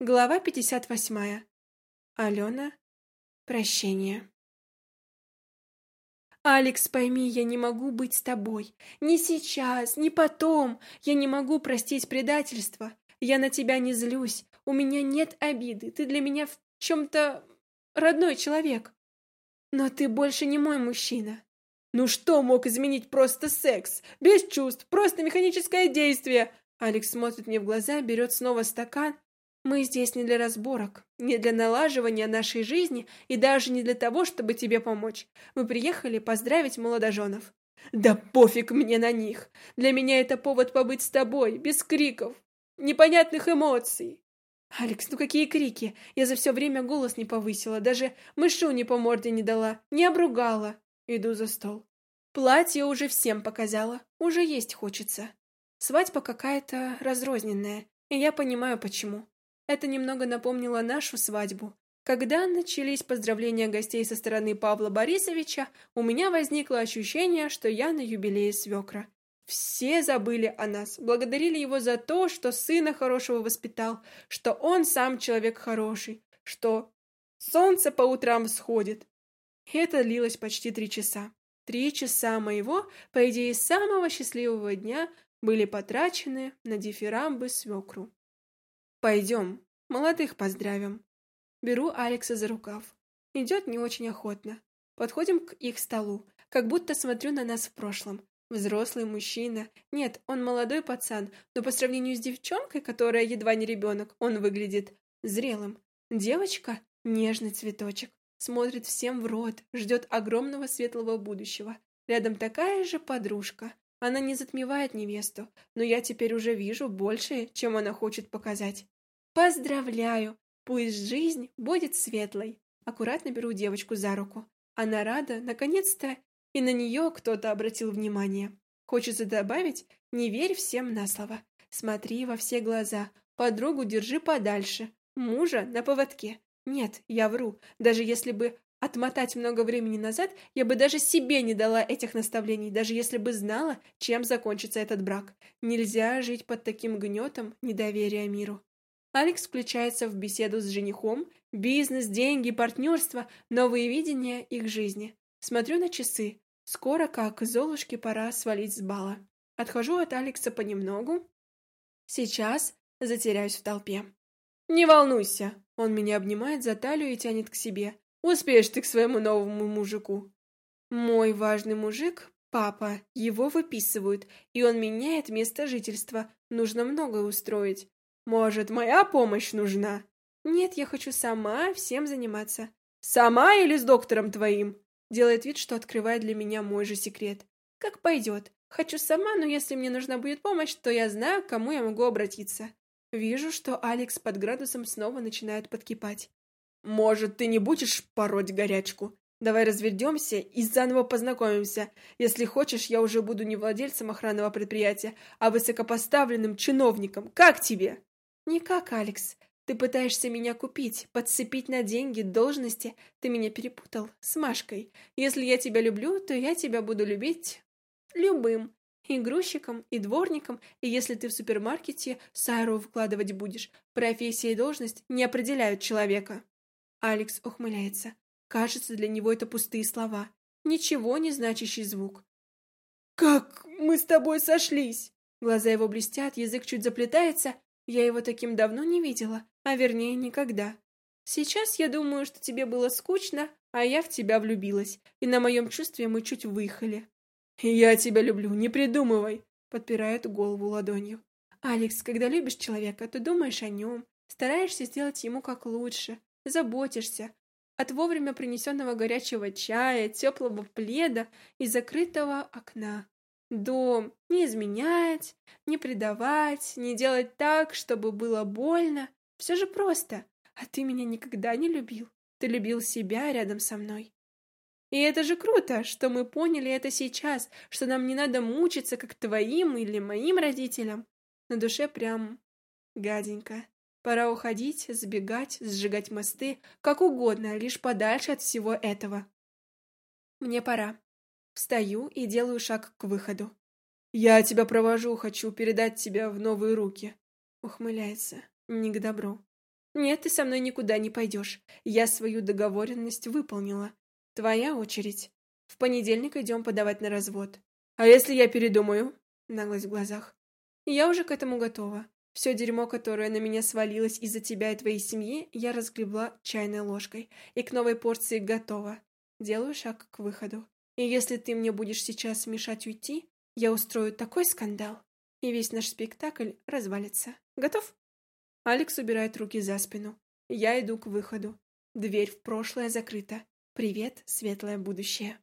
Глава 58. Алена. Прощение. «Алекс, пойми, я не могу быть с тобой. Ни сейчас, ни потом. Я не могу простить предательство. Я на тебя не злюсь. У меня нет обиды. Ты для меня в чем-то родной человек. Но ты больше не мой мужчина. Ну что мог изменить просто секс? Без чувств, просто механическое действие. Алекс смотрит мне в глаза, берет снова стакан мы здесь не для разборок, не для налаживания нашей жизни и даже не для того, чтобы тебе помочь. Мы приехали поздравить молодоженов. Да пофиг мне на них. Для меня это повод побыть с тобой, без криков, непонятных эмоций. Алекс, ну какие крики? Я за все время голос не повысила, даже мышу не по морде не дала, не обругала. Иду за стол. Платье уже всем показала, уже есть хочется. Свадьба какая-то разрозненная, и я понимаю почему. Это немного напомнило нашу свадьбу. Когда начались поздравления гостей со стороны Павла Борисовича, у меня возникло ощущение, что я на юбилее свекра. Все забыли о нас, благодарили его за то, что сына хорошего воспитал, что он сам человек хороший, что солнце по утрам всходит. И это длилось почти три часа. Три часа моего, по идее, самого счастливого дня были потрачены на дифирамбы свекру. Пойдем, молодых поздравим. Беру Алекса за рукав. Идет не очень охотно. Подходим к их столу, как будто смотрю на нас в прошлом. Взрослый мужчина. Нет, он молодой пацан, но по сравнению с девчонкой, которая едва не ребенок, он выглядит зрелым. Девочка — нежный цветочек. Смотрит всем в рот, ждет огромного светлого будущего. Рядом такая же подружка. Она не затмевает невесту, но я теперь уже вижу больше, чем она хочет показать. Поздравляю! Пусть жизнь будет светлой. Аккуратно беру девочку за руку. Она рада, наконец-то, и на нее кто-то обратил внимание. Хочется добавить, не верь всем на слово. Смотри во все глаза, подругу держи подальше, мужа на поводке. Нет, я вру, даже если бы Отмотать много времени назад я бы даже себе не дала этих наставлений, даже если бы знала, чем закончится этот брак. Нельзя жить под таким гнетом недоверия миру. Алекс включается в беседу с женихом, бизнес, деньги, партнерство, новые видения их жизни. Смотрю на часы. Скоро, как Золушке, пора свалить с бала. Отхожу от Алекса понемногу. Сейчас затеряюсь в толпе. «Не волнуйся!» Он меня обнимает за талию и тянет к себе. Успеешь ты к своему новому мужику. Мой важный мужик, папа, его выписывают, и он меняет место жительства. Нужно многое устроить. Может, моя помощь нужна? Нет, я хочу сама всем заниматься. Сама или с доктором твоим? Делает вид, что открывает для меня мой же секрет. Как пойдет. Хочу сама, но если мне нужна будет помощь, то я знаю, к кому я могу обратиться. Вижу, что Алекс под градусом снова начинает подкипать. Может, ты не будешь пороть горячку? Давай разведемся и заново познакомимся. Если хочешь, я уже буду не владельцем охранного предприятия, а высокопоставленным чиновником. Как тебе? Никак, Алекс. Ты пытаешься меня купить, подцепить на деньги, должности. Ты меня перепутал с Машкой. Если я тебя люблю, то я тебя буду любить любым. И грузчиком, и дворником, и если ты в супермаркете Сайру вкладывать будешь, профессия и должность не определяют человека. Алекс ухмыляется. Кажется, для него это пустые слова. Ничего не значащий звук. «Как мы с тобой сошлись?» Глаза его блестят, язык чуть заплетается. Я его таким давно не видела, а вернее никогда. Сейчас я думаю, что тебе было скучно, а я в тебя влюбилась, и на моем чувстве мы чуть выехали. «Я тебя люблю, не придумывай!» Подпирает голову ладонью. «Алекс, когда любишь человека, ты думаешь о нем, стараешься сделать ему как лучше заботишься. От вовремя принесенного горячего чая, теплого пледа и закрытого окна. Дом не изменять, не предавать, не делать так, чтобы было больно. Все же просто. А ты меня никогда не любил. Ты любил себя рядом со мной. И это же круто, что мы поняли это сейчас, что нам не надо мучиться, как твоим или моим родителям. На душе прям гаденько. Пора уходить, сбегать, сжигать мосты, как угодно, лишь подальше от всего этого. Мне пора. Встаю и делаю шаг к выходу. «Я тебя провожу, хочу передать тебя в новые руки», — ухмыляется. Не к добру. Нет, ты со мной никуда не пойдешь. Я свою договоренность выполнила. Твоя очередь. В понедельник идем подавать на развод. А если я передумаю? Наглость в глазах. Я уже к этому готова. Все дерьмо, которое на меня свалилось из-за тебя и твоей семьи, я разгребла чайной ложкой. И к новой порции готова. Делаю шаг к выходу. И если ты мне будешь сейчас мешать уйти, я устрою такой скандал, и весь наш спектакль развалится. Готов? Алекс убирает руки за спину. Я иду к выходу. Дверь в прошлое закрыта. Привет, светлое будущее.